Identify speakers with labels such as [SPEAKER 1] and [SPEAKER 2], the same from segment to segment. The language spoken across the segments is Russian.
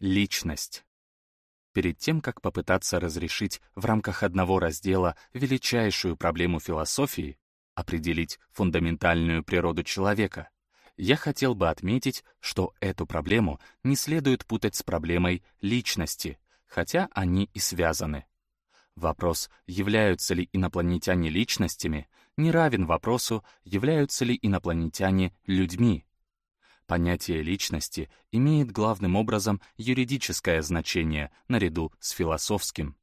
[SPEAKER 1] Личность. Перед тем, как попытаться разрешить в рамках одного раздела величайшую проблему философии, определить фундаментальную природу человека, я хотел бы отметить, что эту проблему не следует путать с проблемой личности, хотя они и связаны. Вопрос, являются ли инопланетяне личностями, не равен вопросу, являются ли инопланетяне людьми. Понятие личности имеет главным образом юридическое значение наряду с философским.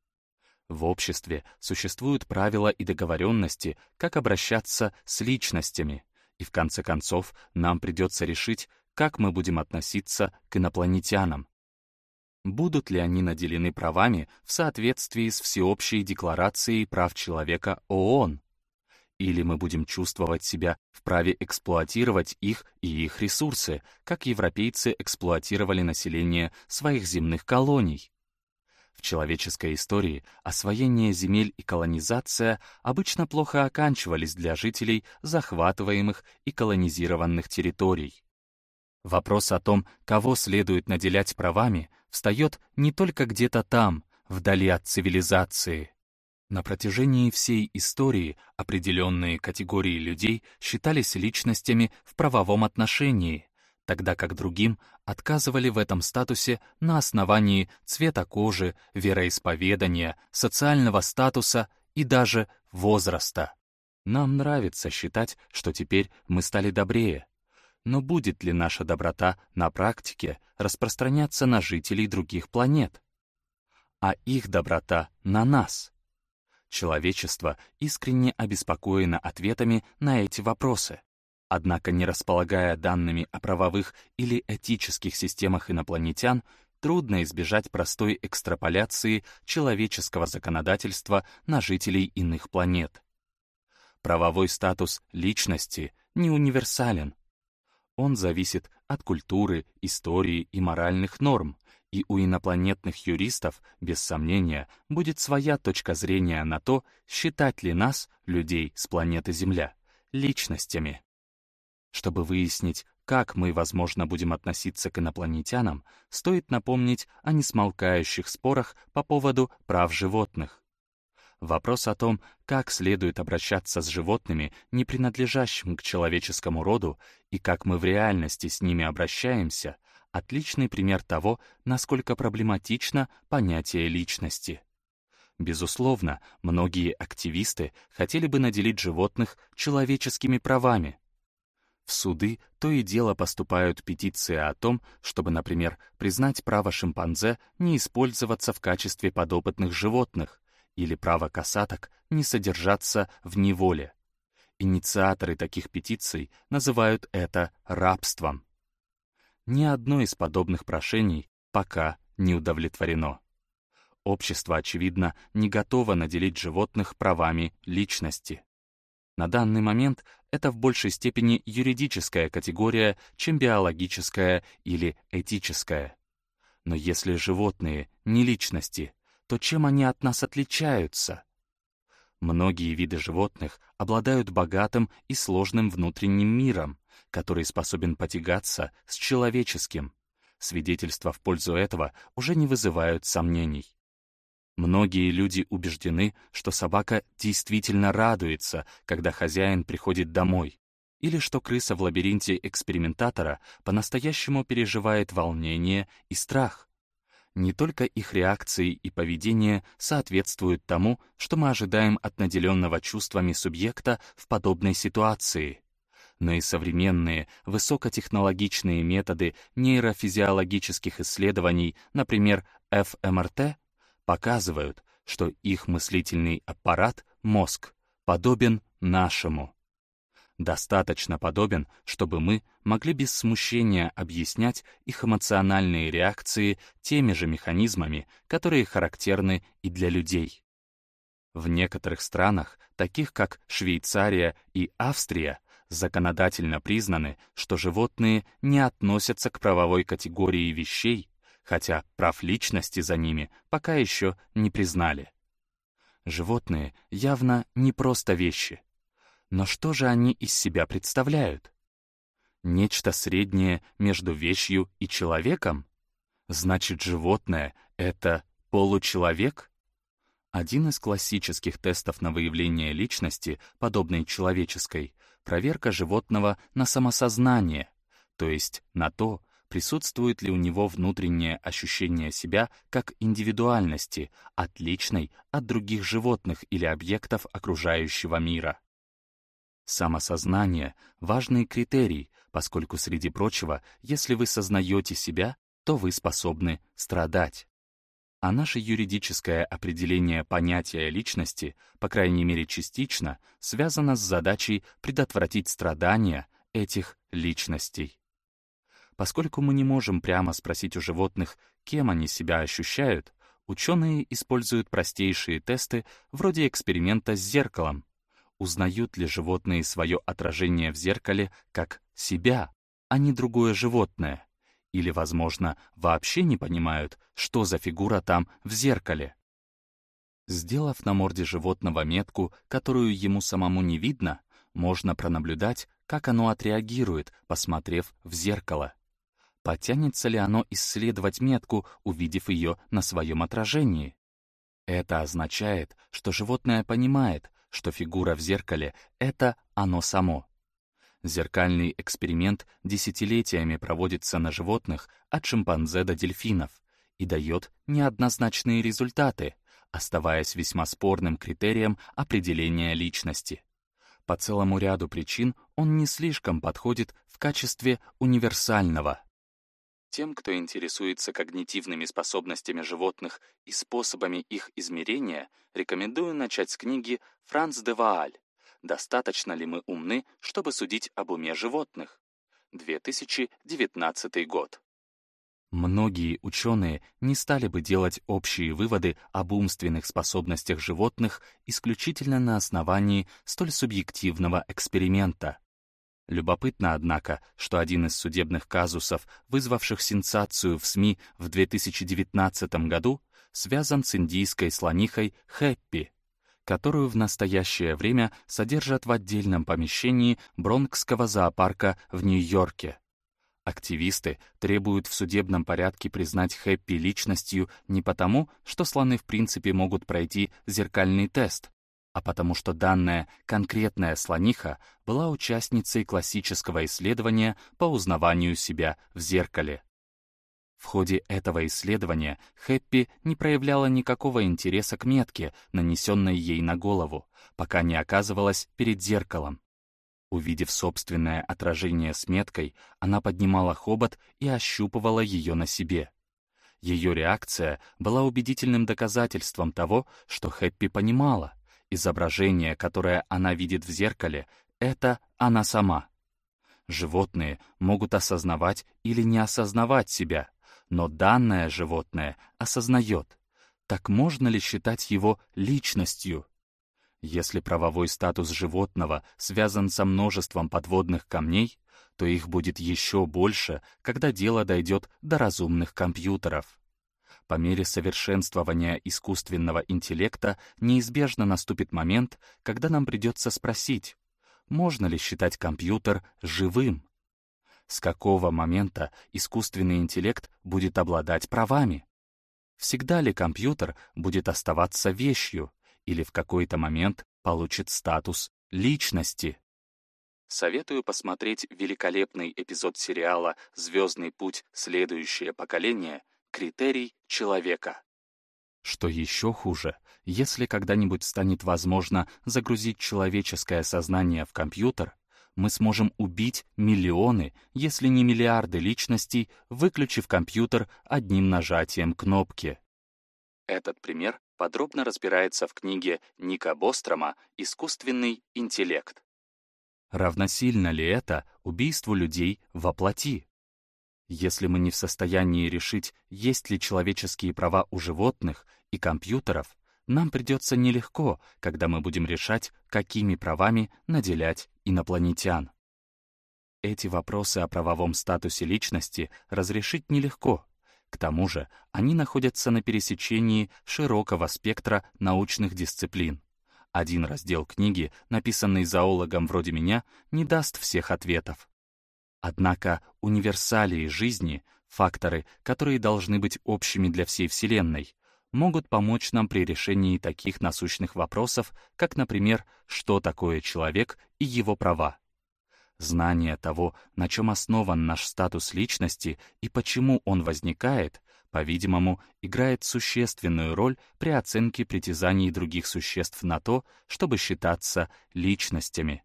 [SPEAKER 1] В обществе существуют правила и договоренности, как обращаться с личностями, и в конце концов нам придется решить, как мы будем относиться к инопланетянам. Будут ли они наделены правами в соответствии с Всеобщей декларацией прав человека ООН? Или мы будем чувствовать себя вправе эксплуатировать их и их ресурсы, как европейцы эксплуатировали население своих земных колоний? В человеческой истории освоение земель и колонизация обычно плохо оканчивались для жителей захватываемых и колонизированных территорий. Вопрос о том, кого следует наделять правами, встает не только где-то там, вдали от цивилизации. На протяжении всей истории определенные категории людей считались личностями в правовом отношении, тогда как другим отказывали в этом статусе на основании цвета кожи, вероисповедания, социального статуса и даже возраста. Нам нравится считать, что теперь мы стали добрее. Но будет ли наша доброта на практике распространяться на жителей других планет? А их доброта на нас? Человечество искренне обеспокоено ответами на эти вопросы. Однако, не располагая данными о правовых или этических системах инопланетян, трудно избежать простой экстраполяции человеческого законодательства на жителей иных планет. Правовой статус личности не универсален. Он зависит от культуры, истории и моральных норм, и у инопланетных юристов, без сомнения, будет своя точка зрения на то, считать ли нас, людей с планеты Земля, личностями. Чтобы выяснить, как мы, возможно, будем относиться к инопланетянам, стоит напомнить о несмолкающих спорах по поводу прав животных. Вопрос о том, как следует обращаться с животными, не принадлежащим к человеческому роду, и как мы в реальности с ними обращаемся — отличный пример того, насколько проблематично понятие личности. Безусловно, многие активисты хотели бы наделить животных человеческими правами. В суды то и дело поступают петиции о том, чтобы, например, признать право шимпанзе не использоваться в качестве подопытных животных или право касаток не содержаться в неволе. Инициаторы таких петиций называют это рабством ни одно из подобных прошений пока не удовлетворено. Общество, очевидно, не готово наделить животных правами личности. На данный момент это в большей степени юридическая категория, чем биологическая или этическая. Но если животные не личности, то чем они от нас отличаются? Многие виды животных обладают богатым и сложным внутренним миром, который способен потягаться с человеческим. Свидетельства в пользу этого уже не вызывают сомнений. Многие люди убеждены, что собака действительно радуется, когда хозяин приходит домой, или что крыса в лабиринте экспериментатора по-настоящему переживает волнение и страх. Не только их реакции и поведение соответствуют тому, что мы ожидаем от наделенного чувствами субъекта в подобной ситуации но и современные высокотехнологичные методы нейрофизиологических исследований, например, ФМРТ, показывают, что их мыслительный аппарат, мозг, подобен нашему. Достаточно подобен, чтобы мы могли без смущения объяснять их эмоциональные реакции теми же механизмами, которые характерны и для людей. В некоторых странах, таких как Швейцария и Австрия, законодательно признаны, что животные не относятся к правовой категории вещей, хотя прав личности за ними пока еще не признали. Животные явно не просто вещи. Но что же они из себя представляют? Нечто среднее между вещью и человеком? Значит, животное — это получеловек? Один из классических тестов на выявление личности, подобной человеческой, проверка животного на самосознание, то есть на то, присутствует ли у него внутреннее ощущение себя как индивидуальности, отличной от других животных или объектов окружающего мира. Самосознание — важный критерий, поскольку, среди прочего, если вы сознаете себя, то вы способны страдать. А наше юридическое определение понятия личности, по крайней мере частично, связано с задачей предотвратить страдания этих личностей. Поскольку мы не можем прямо спросить у животных, кем они себя ощущают, ученые используют простейшие тесты вроде эксперимента с зеркалом. Узнают ли животные свое отражение в зеркале как себя, а не другое животное? Или, возможно, вообще не понимают, что за фигура там в зеркале? Сделав на морде животного метку, которую ему самому не видно, можно пронаблюдать, как оно отреагирует, посмотрев в зеркало. Потянется ли оно исследовать метку, увидев ее на своем отражении? Это означает, что животное понимает, что фигура в зеркале — это оно само. Зеркальный эксперимент десятилетиями проводится на животных от шимпанзе до дельфинов и дает неоднозначные результаты, оставаясь весьма спорным критерием определения личности. По целому ряду причин он не слишком подходит в качестве универсального. Тем, кто интересуется когнитивными способностями животных и способами их измерения, рекомендую начать с книги «Франц де Вааль. Достаточно ли мы умны, чтобы судить об уме животных?» 2019 год. Многие ученые не стали бы делать общие выводы об умственных способностях животных исключительно на основании столь субъективного эксперимента. Любопытно, однако, что один из судебных казусов, вызвавших сенсацию в СМИ в 2019 году, связан с индийской слонихой Хэппи, которую в настоящее время содержат в отдельном помещении Бронкского зоопарка в Нью-Йорке. Активисты требуют в судебном порядке признать Хэппи личностью не потому, что слоны в принципе могут пройти зеркальный тест, а потому что данная конкретная слониха была участницей классического исследования по узнаванию себя в зеркале. В ходе этого исследования Хэппи не проявляла никакого интереса к метке, нанесенной ей на голову, пока не оказывалась перед зеркалом. Увидев собственное отражение с меткой, она поднимала хобот и ощупывала ее на себе. Ее реакция была убедительным доказательством того, что Хэппи понимала — Изображение, которое она видит в зеркале, это она сама. Животные могут осознавать или не осознавать себя, но данное животное осознает. Так можно ли считать его личностью? Если правовой статус животного связан со множеством подводных камней, то их будет еще больше, когда дело дойдет до разумных компьютеров. По мере совершенствования искусственного интеллекта неизбежно наступит момент, когда нам придется спросить, можно ли считать компьютер живым? С какого момента искусственный интеллект будет обладать правами? Всегда ли компьютер будет оставаться вещью или в какой-то момент получит статус личности? Советую посмотреть великолепный эпизод сериала «Звездный путь. Следующее поколение» критерий человека. Что еще хуже, если когда-нибудь станет возможно загрузить человеческое сознание в компьютер, мы сможем убить миллионы, если не миллиарды личностей, выключив компьютер одним нажатием кнопки. Этот пример подробно разбирается в книге Ника Бострома «Искусственный интеллект». Равносильно ли это убийству людей во плоти? Если мы не в состоянии решить, есть ли человеческие права у животных и компьютеров, нам придется нелегко, когда мы будем решать, какими правами наделять инопланетян. Эти вопросы о правовом статусе личности разрешить нелегко. К тому же они находятся на пересечении широкого спектра научных дисциплин. Один раздел книги, написанный зоологом вроде меня, не даст всех ответов. Однако универсалии жизни, факторы, которые должны быть общими для всей Вселенной, могут помочь нам при решении таких насущных вопросов, как, например, что такое человек и его права. Знание того, на чем основан наш статус личности и почему он возникает, по-видимому, играет существенную роль при оценке притязаний других существ на то, чтобы считаться личностями.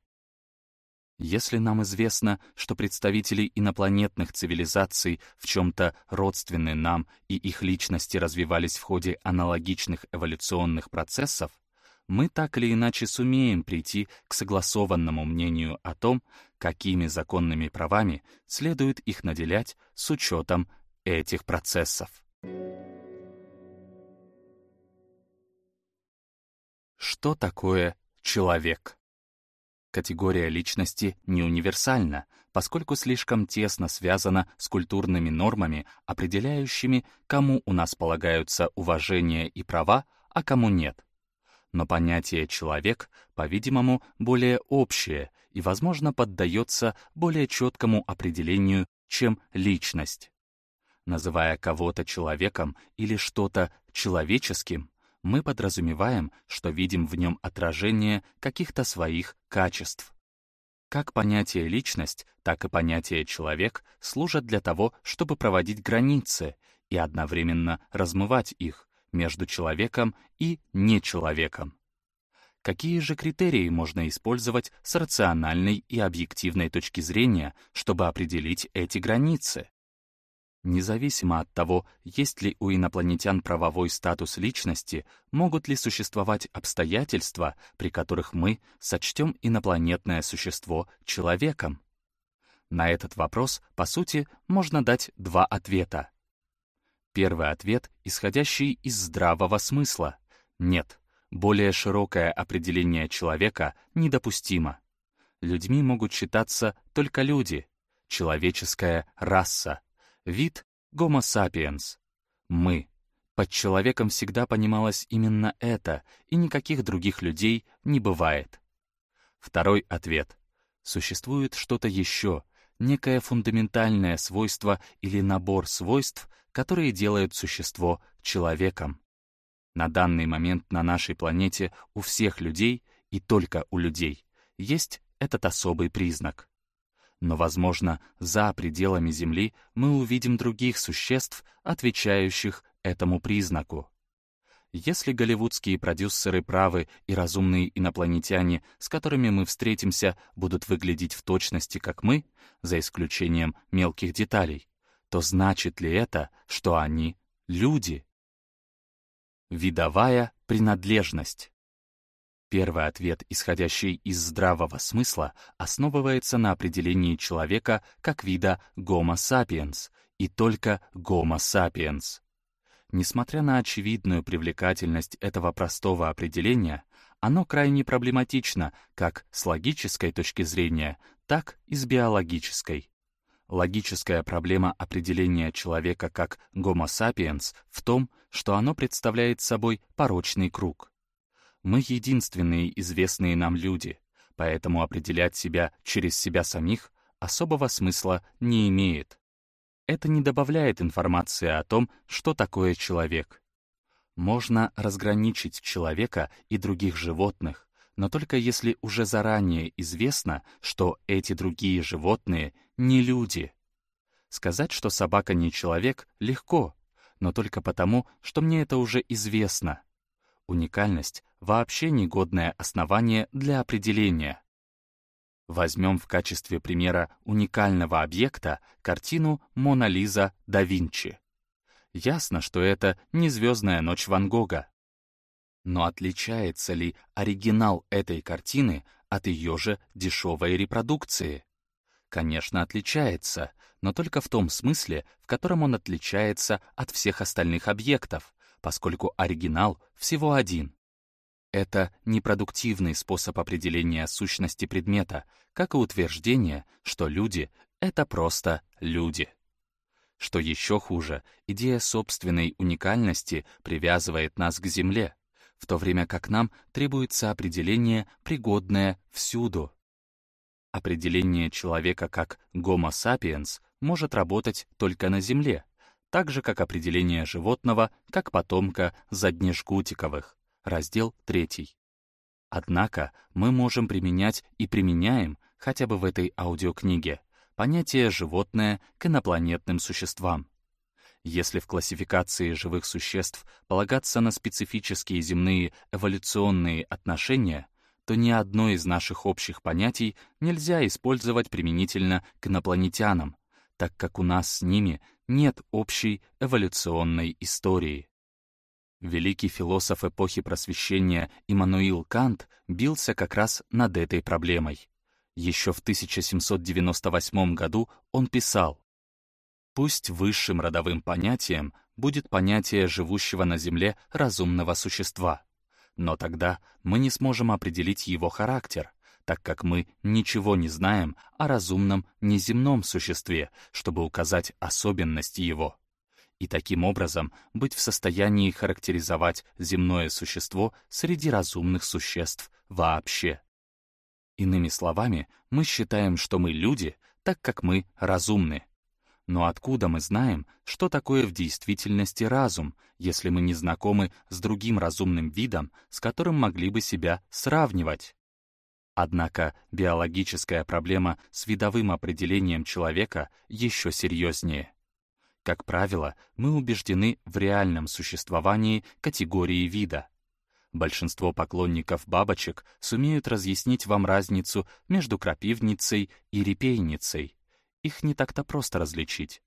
[SPEAKER 1] Если нам известно, что представители инопланетных цивилизаций в чем-то родственны нам и их личности развивались в ходе аналогичных эволюционных процессов, мы так или иначе сумеем прийти к согласованному мнению о том, какими законными правами следует их наделять с учетом этих процессов. Что такое человек? Категория личности не универсальна, поскольку слишком тесно связана с культурными нормами, определяющими, кому у нас полагаются уважение и права, а кому нет. Но понятие «человек», по-видимому, более общее и, возможно, поддается более четкому определению, чем «личность». Называя кого-то человеком или что-то человеческим, мы подразумеваем, что видим в нем отражение каких-то своих качеств. Как понятие «личность», так и понятие «человек» служат для того, чтобы проводить границы и одновременно размывать их между человеком и нечеловеком. Какие же критерии можно использовать с рациональной и объективной точки зрения, чтобы определить эти границы? Независимо от того, есть ли у инопланетян правовой статус личности, могут ли существовать обстоятельства, при которых мы сочтем инопланетное существо человеком? На этот вопрос, по сути, можно дать два ответа. Первый ответ, исходящий из здравого смысла. Нет, более широкое определение человека недопустимо. Людьми могут считаться только люди, человеческая раса, Вид — Homo sapiens. Мы. Под человеком всегда понималось именно это, и никаких других людей не бывает. Второй ответ. Существует что-то еще, некое фундаментальное свойство или набор свойств, которые делают существо человеком. На данный момент на нашей планете у всех людей, и только у людей, есть этот особый признак но, возможно, за пределами Земли мы увидим других существ, отвечающих этому признаку. Если голливудские продюсеры правы и разумные инопланетяне, с которыми мы встретимся, будут выглядеть в точности, как мы, за исключением мелких деталей, то значит ли это, что они — люди? Видовая принадлежность Первый ответ, исходящий из здравого смысла, основывается на определении человека как вида Homo sapiens и только Homo sapiens. Несмотря на очевидную привлекательность этого простого определения, оно крайне проблематично как с логической точки зрения, так и с биологической. Логическая проблема определения человека как Homo sapiens в том, что оно представляет собой порочный круг. Мы единственные известные нам люди, поэтому определять себя через себя самих особого смысла не имеет. Это не добавляет информации о том, что такое человек. Можно разграничить человека и других животных, но только если уже заранее известно, что эти другие животные не люди. Сказать, что собака не человек, легко, но только потому, что мне это уже известно. Уникальность — вообще негодное основание для определения. Возьмем в качестве примера уникального объекта картину «Мона Лиза да Винчи». Ясно, что это не «Звездная ночь Ван Гога». Но отличается ли оригинал этой картины от ее же дешевой репродукции? Конечно, отличается, но только в том смысле, в котором он отличается от всех остальных объектов, поскольку оригинал всего один. Это непродуктивный способ определения сущности предмета, как и утверждение, что люди — это просто люди. Что еще хуже, идея собственной уникальности привязывает нас к Земле, в то время как нам требуется определение, пригодное всюду. Определение человека как Homo sapiens может работать только на Земле, так же, как определение животного, как потомка заднежгутиковых. Раздел 3. Однако мы можем применять и применяем, хотя бы в этой аудиокниге, понятие «животное» к инопланетным существам. Если в классификации живых существ полагаться на специфические земные эволюционные отношения, то ни одно из наших общих понятий нельзя использовать применительно к инопланетянам, так как у нас с ними нет общей эволюционной истории. Великий философ эпохи Просвещения Иммануил Кант бился как раз над этой проблемой. Еще в 1798 году он писал «Пусть высшим родовым понятием будет понятие живущего на Земле разумного существа, но тогда мы не сможем определить его характер, так как мы ничего не знаем о разумном неземном существе, чтобы указать особенности его. И таким образом быть в состоянии характеризовать земное существо среди разумных существ вообще. Иными словами, мы считаем, что мы люди, так как мы разумны. Но откуда мы знаем, что такое в действительности разум, если мы не знакомы с другим разумным видом, с которым могли бы себя сравнивать? Однако биологическая проблема с видовым определением человека еще серьезнее. Как правило, мы убеждены в реальном существовании категории вида. Большинство поклонников бабочек сумеют разъяснить вам разницу между крапивницей и репейницей. Их не так-то просто различить.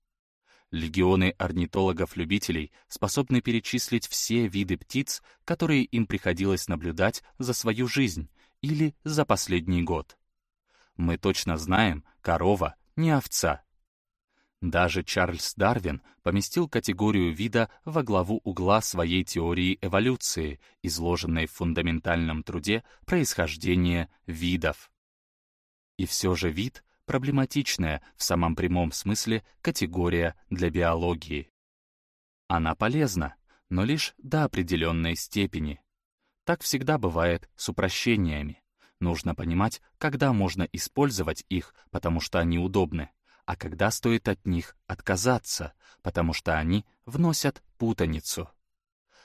[SPEAKER 1] Легионы орнитологов-любителей способны перечислить все виды птиц, которые им приходилось наблюдать за свою жизнь, или за последний год. Мы точно знаем, корова не овца. Даже Чарльз Дарвин поместил категорию вида во главу угла своей теории эволюции, изложенной в фундаментальном труде «Происхождение видов». И все же вид — проблематичная в самом прямом смысле категория для биологии. Она полезна, но лишь до определенной степени. Так всегда бывает с упрощениями. Нужно понимать, когда можно использовать их, потому что они удобны, а когда стоит от них отказаться, потому что они вносят путаницу.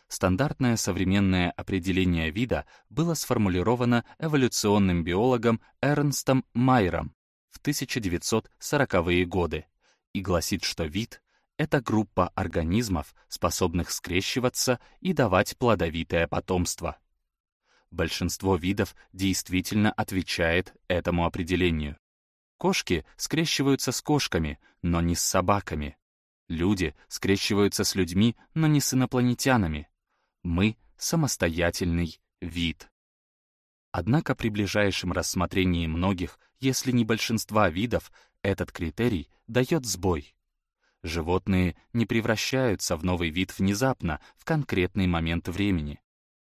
[SPEAKER 1] Стандартное современное определение вида было сформулировано эволюционным биологом Эрнстом Майером в 1940-е годы и гласит, что вид — это группа организмов, способных скрещиваться и давать плодовитое потомство большинство видов действительно отвечает этому определению. Кошки скрещиваются с кошками, но не с собаками. Люди скрещиваются с людьми, но не с инопланетянами. Мы — самостоятельный вид. Однако при ближайшем рассмотрении многих, если не большинства видов, этот критерий дает сбой. Животные не превращаются в новый вид внезапно, в конкретный момент времени.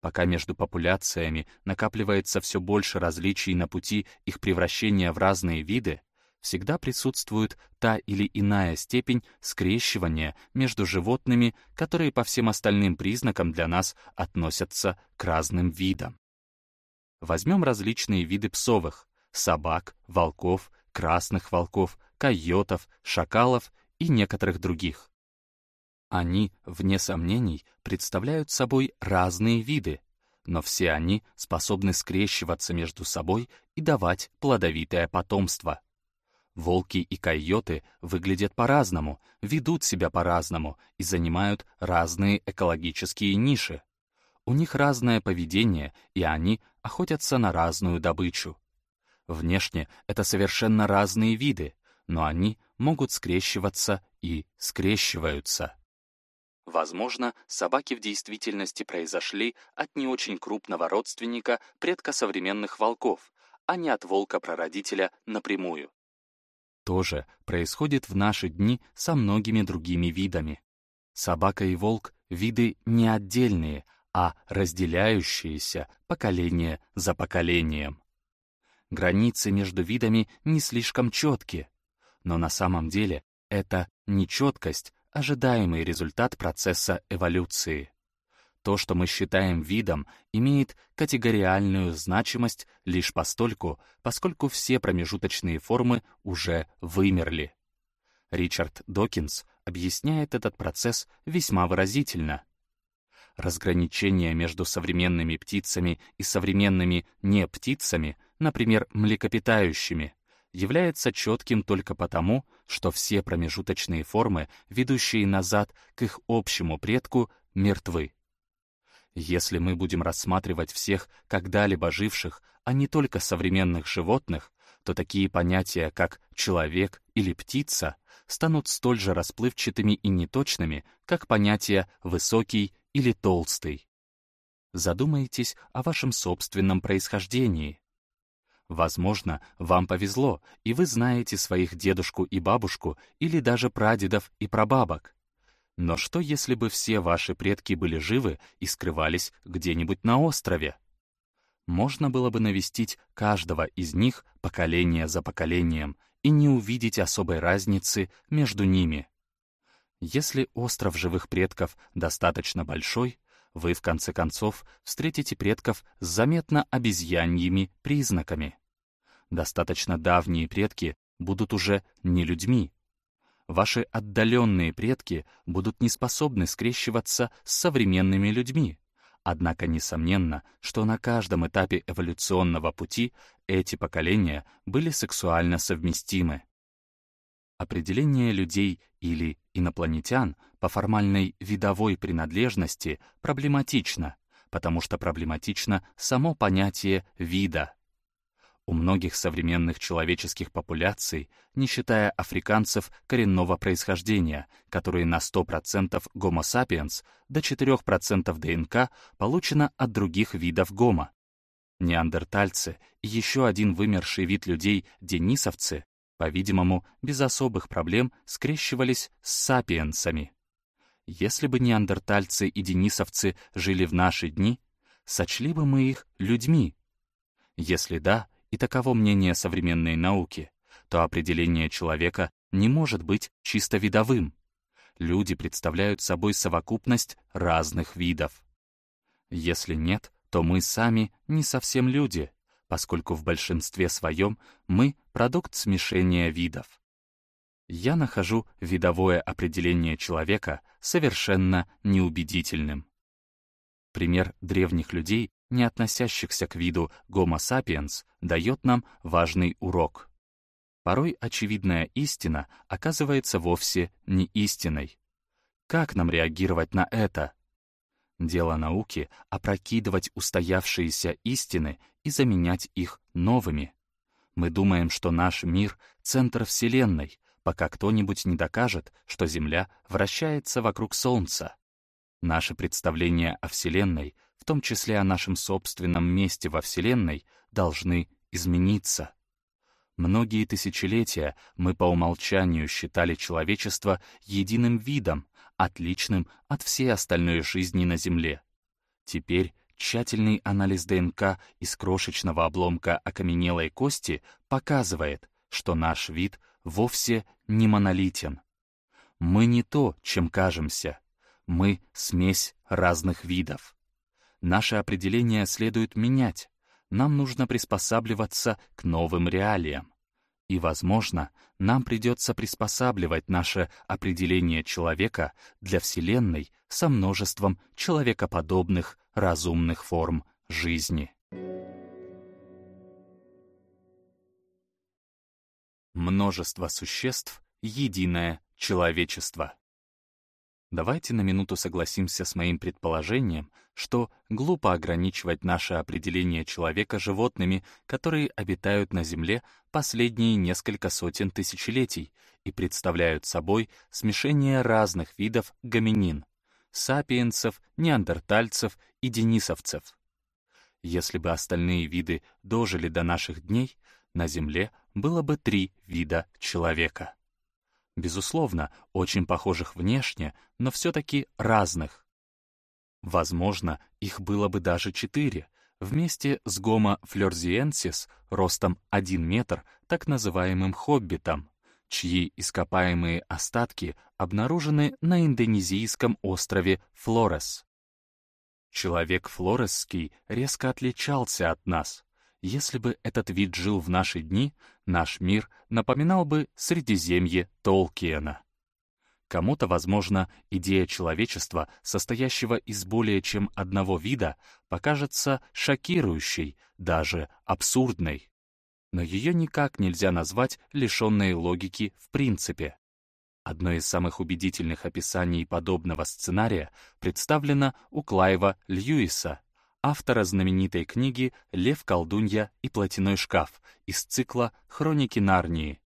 [SPEAKER 1] Пока между популяциями накапливается все больше различий на пути их превращения в разные виды, всегда присутствует та или иная степень скрещивания между животными, которые по всем остальным признакам для нас относятся к разным видам. Возьмем различные виды псовых — собак, волков, красных волков, койотов, шакалов и некоторых других. Они, вне сомнений, представляют собой разные виды, но все они способны скрещиваться между собой и давать плодовитое потомство. Волки и койоты выглядят по-разному, ведут себя по-разному и занимают разные экологические ниши. У них разное поведение, и они охотятся на разную добычу. Внешне это совершенно разные виды, но они могут скрещиваться и скрещиваются. Возможно, собаки в действительности произошли от не очень крупного родственника предка современных волков, а не от волка-прародителя напрямую. То же происходит в наши дни со многими другими видами. Собака и волк — виды не отдельные, а разделяющиеся поколение за поколением. Границы между видами не слишком четкие, но на самом деле это нечеткость ожидаемый результат процесса эволюции. То, что мы считаем видом, имеет категориальную значимость лишь постольку, поскольку все промежуточные формы уже вымерли. Ричард Докинс объясняет этот процесс весьма выразительно. Разграничение между современными птицами и современными не птицами, например, млекопитающими, является четким только потому, что все промежуточные формы, ведущие назад к их общему предку, мертвы. Если мы будем рассматривать всех когда-либо живших, а не только современных животных, то такие понятия, как «человек» или «птица», станут столь же расплывчатыми и неточными, как понятия «высокий» или «толстый». Задумайтесь о вашем собственном происхождении. Возможно, вам повезло, и вы знаете своих дедушку и бабушку или даже прадедов и прабабок. Но что, если бы все ваши предки были живы и скрывались где-нибудь на острове? Можно было бы навестить каждого из них поколение за поколением и не увидеть особой разницы между ними. Если остров живых предков достаточно большой, вы, в конце концов, встретите предков с заметно обезьяньими признаками. Достаточно давние предки будут уже не людьми. Ваши отдаленные предки будут не способны скрещиваться с современными людьми. Однако несомненно, что на каждом этапе эволюционного пути эти поколения были сексуально совместимы. Определение людей или инопланетян по формальной видовой принадлежности проблематично, потому что проблематично само понятие вида. У многих современных человеческих популяций, не считая африканцев коренного происхождения, которые на 100% Homo sapiens, до 4% ДНК получено от других видов гомо. Неандертальцы и еще один вымерший вид людей, денисовцы, по-видимому, без особых проблем скрещивались с сапиенсами. Если бы неандертальцы и денисовцы жили в наши дни, сочли бы мы их людьми? Если да, и таково мнение современной науки, то определение человека не может быть чисто видовым. Люди представляют собой совокупность разных видов. Если нет, то мы сами не совсем люди, поскольку в большинстве своем мы — продукт смешения видов. Я нахожу видовое определение человека совершенно неубедительным. Пример древних людей, не относящихся к виду Homo sapiens, дает нам важный урок. Порой очевидная истина оказывается вовсе не истиной. Как нам реагировать на это? Дело науки — опрокидывать устоявшиеся истины и заменять их новыми. Мы думаем, что наш мир — центр Вселенной, пока кто-нибудь не докажет, что Земля вращается вокруг Солнца. Наши представления о Вселенной, в том числе о нашем собственном месте во Вселенной, должны измениться. Многие тысячелетия мы по умолчанию считали человечество единым видом, отличным от всей остальной жизни на Земле. Теперь тщательный анализ ДНК из крошечного обломка окаменелой кости показывает, что наш вид вовсе не монолитен. Мы не то, чем кажемся. Мы — смесь разных видов. Наше определение следует менять. Нам нужно приспосабливаться к новым реалиям. И, возможно, нам придется приспосабливать наше определение человека для Вселенной со множеством человекоподобных разумных форм жизни. Множество существ — единое человечество. Давайте на минуту согласимся с моим предположением, что глупо ограничивать наше определение человека животными, которые обитают на Земле последние несколько сотен тысячелетий и представляют собой смешение разных видов гоминин — сапиенсов, неандертальцев и денисовцев. Если бы остальные виды дожили до наших дней, на Земле было бы три вида человека безусловно, очень похожих внешне, но все-таки разных. Возможно, их было бы даже четыре, вместе с Гомо флерзиенсис ростом 1 метр, так называемым хоббитом, чьи ископаемые остатки обнаружены на индонезийском острове Флорес. Человек флоресский резко отличался от нас. Если бы этот вид жил в наши дни, наш мир напоминал бы Средиземье Толкиена. Кому-то, возможно, идея человечества, состоящего из более чем одного вида, покажется шокирующей, даже абсурдной. Но ее никак нельзя назвать лишенной логики в принципе. Одно из самых убедительных описаний подобного сценария представлено у Клайва Льюиса автора знаменитой книги «Лев, колдунья и платяной шкаф» из цикла «Хроники Нарнии».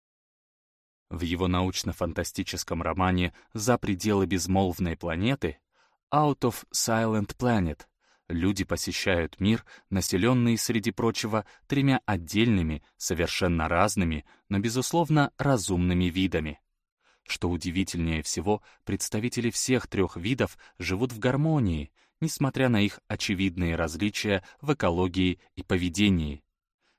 [SPEAKER 1] В его научно-фантастическом романе «За пределы безмолвной планеты» «Out of Silent Planet» люди посещают мир, населенный, среди прочего, тремя отдельными, совершенно разными, но, безусловно, разумными видами. Что удивительнее всего, представители всех трех видов живут в гармонии, несмотря на их очевидные различия в экологии и поведении.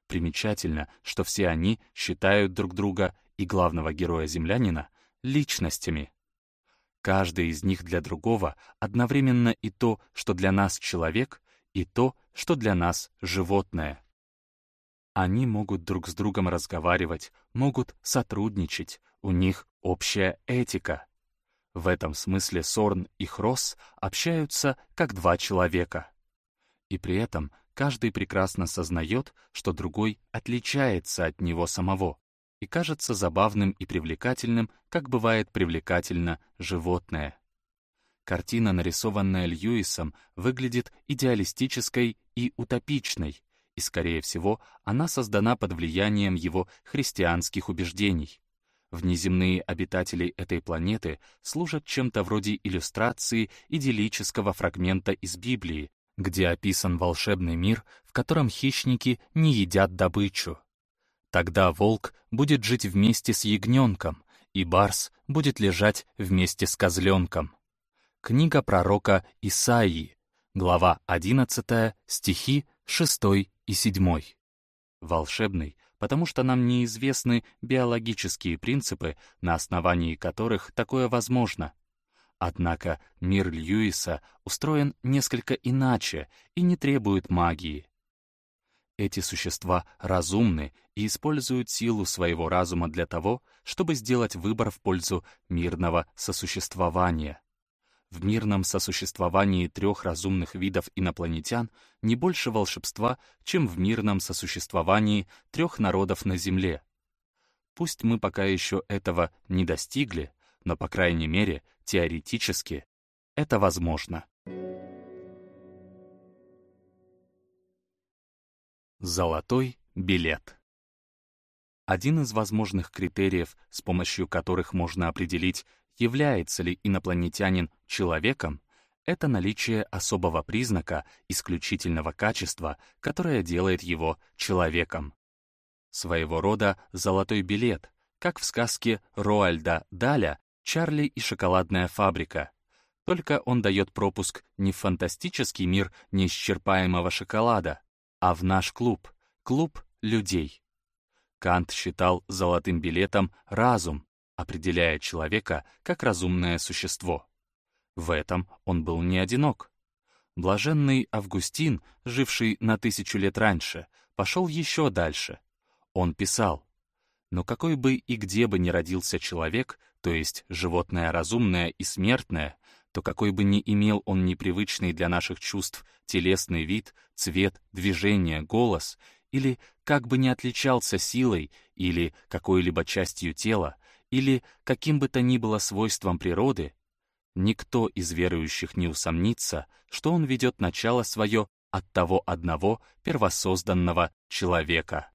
[SPEAKER 1] Примечательно, что все они считают друг друга и главного героя-землянина личностями. Каждый из них для другого одновременно и то, что для нас человек, и то, что для нас животное. Они могут друг с другом разговаривать, могут сотрудничать, у них общая этика. В этом смысле Сорн и Хросс общаются как два человека. И при этом каждый прекрасно сознает, что другой отличается от него самого и кажется забавным и привлекательным, как бывает привлекательно животное. Картина, нарисованная Льюисом, выглядит идеалистической и утопичной, и, скорее всего, она создана под влиянием его христианских убеждений. Внеземные обитатели этой планеты служат чем-то вроде иллюстрации идиллического фрагмента из Библии, где описан волшебный мир, в котором хищники не едят добычу. Тогда волк будет жить вместе с ягненком, и барс будет лежать вместе с козленком. Книга пророка Исаии, глава 11, стихи 6 и 7. Волшебный потому что нам неизвестны биологические принципы, на основании которых такое возможно. Однако мир Льюиса устроен несколько иначе и не требует магии. Эти существа разумны и используют силу своего разума для того, чтобы сделать выбор в пользу мирного сосуществования. В мирном сосуществовании трех разумных видов инопланетян не больше волшебства, чем в мирном сосуществовании трех народов на Земле. Пусть мы пока еще этого не достигли, но, по крайней мере, теоретически это возможно. Золотой билет Один из возможных критериев, с помощью которых можно определить, является ли инопланетянин человеком, это наличие особого признака исключительного качества, которое делает его человеком. Своего рода золотой билет, как в сказке Роальда Даля «Чарли и шоколадная фабрика». Только он дает пропуск не в фантастический мир неисчерпаемого шоколада, а в наш клуб, клуб людей. Кант считал золотым билетом разум, определяя человека как разумное существо. В этом он был не одинок. Блаженный Августин, живший на тысячу лет раньше, пошел еще дальше. Он писал, «Но какой бы и где бы ни родился человек, то есть животное разумное и смертное, то какой бы ни имел он непривычный для наших чувств телесный вид, цвет, движение, голос, или как бы ни отличался силой или какой-либо частью тела, или каким бы то ни было свойством природы, никто из верующих не усомнится, что он ведет начало свое от того одного первосозданного человека.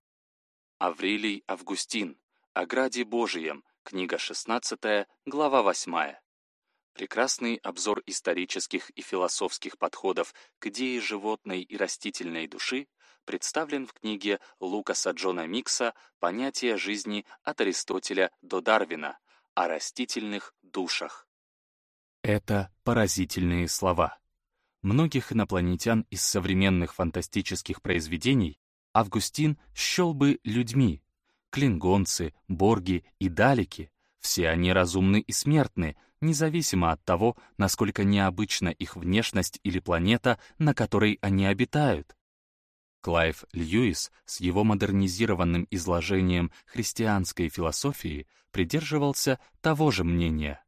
[SPEAKER 1] Аврелий Августин. О граде Божием. Книга 16, глава 8. Прекрасный обзор исторических и философских подходов к идее животной и растительной души представлен в книге Лукаса Джона Микса «Понятие жизни от Аристотеля до Дарвина» о растительных душах. Это поразительные слова. Многих инопланетян из современных фантастических произведений Августин счел бы людьми. Клингонцы, борги и далики — все они разумны и смертны, независимо от того, насколько необычна их внешность или планета, на которой они обитают. Клайв Льюис с его модернизированным изложением христианской философии придерживался того же мнения.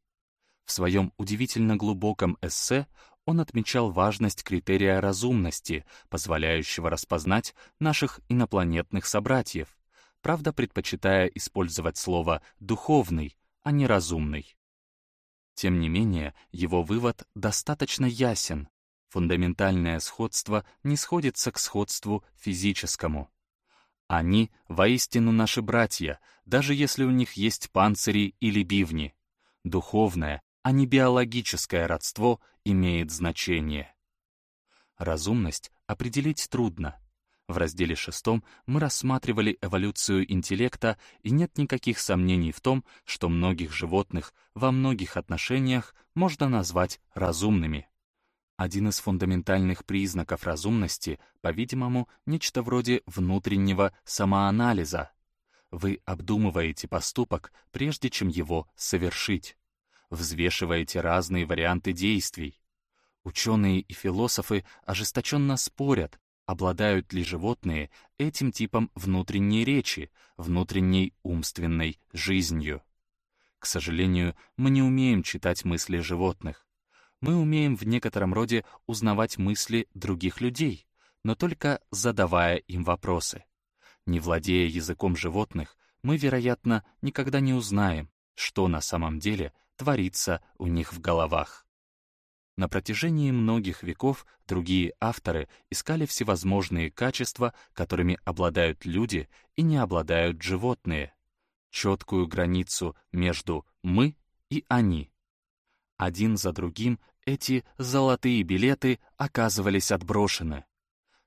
[SPEAKER 1] В своем удивительно глубоком эссе он отмечал важность критерия разумности, позволяющего распознать наших инопланетных собратьев, правда предпочитая использовать слово «духовный», а не «разумный». Тем не менее, его вывод достаточно ясен. Фундаментальное сходство не сходится к сходству физическому. Они воистину наши братья, даже если у них есть панцири или бивни. Духовное, а не биологическое родство имеет значение. Разумность определить трудно. В разделе шестом мы рассматривали эволюцию интеллекта, и нет никаких сомнений в том, что многих животных во многих отношениях можно назвать разумными. Один из фундаментальных признаков разумности, по-видимому, нечто вроде внутреннего самоанализа. Вы обдумываете поступок, прежде чем его совершить. Взвешиваете разные варианты действий. Ученые и философы ожесточенно спорят, обладают ли животные этим типом внутренней речи, внутренней умственной жизнью. К сожалению, мы не умеем читать мысли животных мы умеем в некотором роде узнавать мысли других людей, но только задавая им вопросы. Не владея языком животных, мы, вероятно, никогда не узнаем, что на самом деле творится у них в головах. На протяжении многих веков другие авторы искали всевозможные качества, которыми обладают люди и не обладают животные, четкую границу между «мы» и «они». Один за другим эти золотые билеты оказывались отброшены.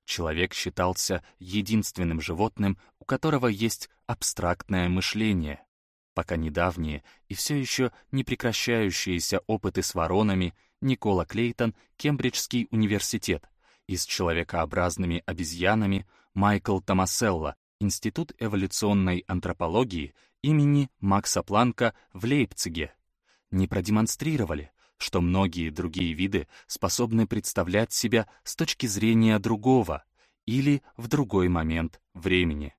[SPEAKER 1] Человек считался единственным животным, у которого есть абстрактное мышление. Пока недавние и все еще не прекращающиеся опыты с воронами Никола Клейтон, Кембриджский университет, и с человекообразными обезьянами Майкл Томаселло, Институт эволюционной антропологии имени Макса Планка в Лейпциге, не продемонстрировали, что многие другие виды способны представлять себя с точки зрения другого или в другой момент времени.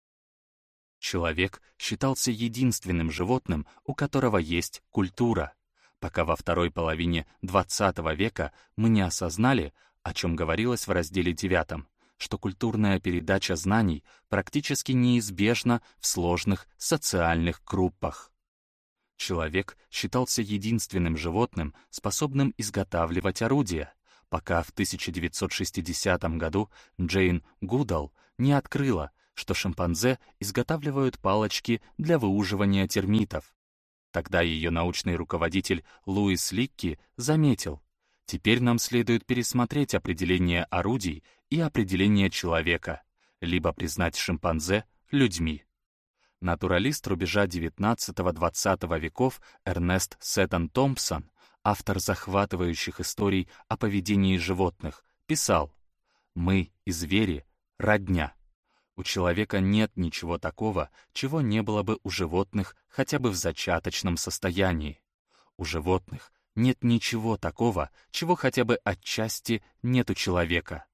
[SPEAKER 1] Человек считался единственным животным, у которого есть культура, пока во второй половине XX века мы не осознали, о чем говорилось в разделе 9, что культурная передача знаний практически неизбежна в сложных социальных группах. Человек считался единственным животным, способным изготавливать орудия, пока в 1960 году Джейн Гудал не открыла, что шимпанзе изготавливают палочки для выуживания термитов. Тогда ее научный руководитель Луис Ликки заметил, теперь нам следует пересмотреть определение орудий и определение человека, либо признать шимпанзе людьми. Натуралист рубежа XIX-XX веков Эрнест Сеттон Томпсон, автор захватывающих историй о поведении животных, писал «Мы и звери — родня». У человека нет ничего такого, чего не было бы у животных хотя бы в зачаточном состоянии. У животных нет ничего такого, чего хотя бы отчасти нет у человека.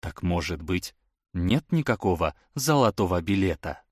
[SPEAKER 1] Так может быть, нет никакого золотого билета?